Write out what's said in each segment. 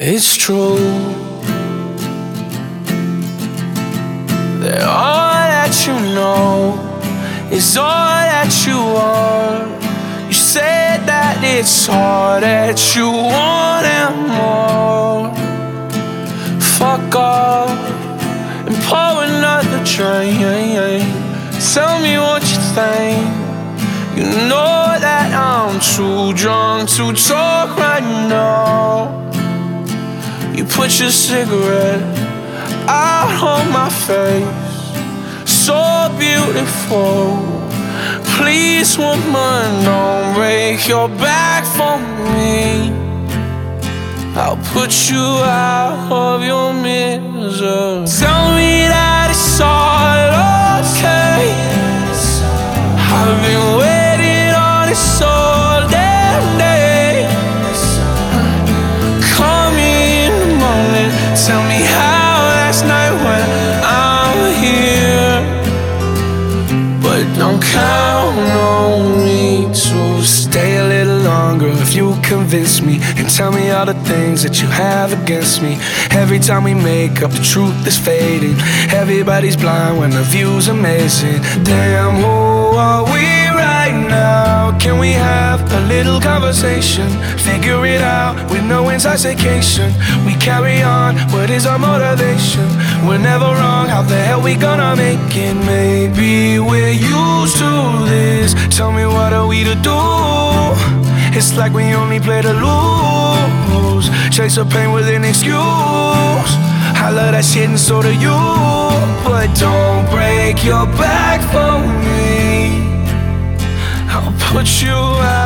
It's true that all that you know is all that you are. You said that it's all that you want and more. Fuck off and pour another drink. Tell me what you think. You know that I'm too drunk to talk put your cigarette out on my face. So beautiful. Please, woman, don't break your back for me. I'll put you out of your misery. Tell me that it's all okay. Stay a little longer if you convince me and tell me all the things that you have against me. Every time we make up, the truth is fading. Everybody's blind when the view's amazing. Damn, who are we right now? Can we have a little conversation? Figure it out with no intoxication. We carry on, what is our motivation? We're never wrong, how the hell we gonna make it? Maybe we're used to this. Tell me what are we to do? It's like we only play to lose. Chase the pain with an excuse. I love that shit and so do you. But don't break your back for me. I'll put you out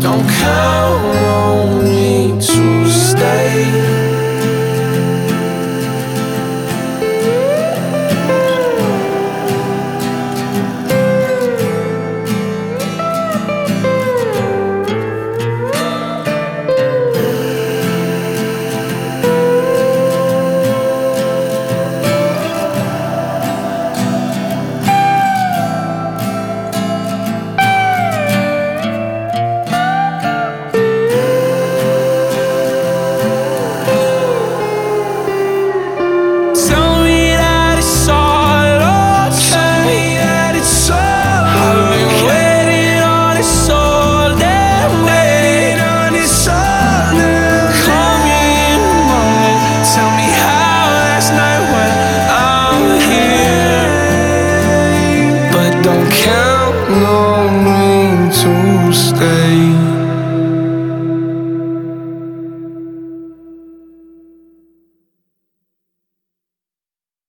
don't count count on me to stay.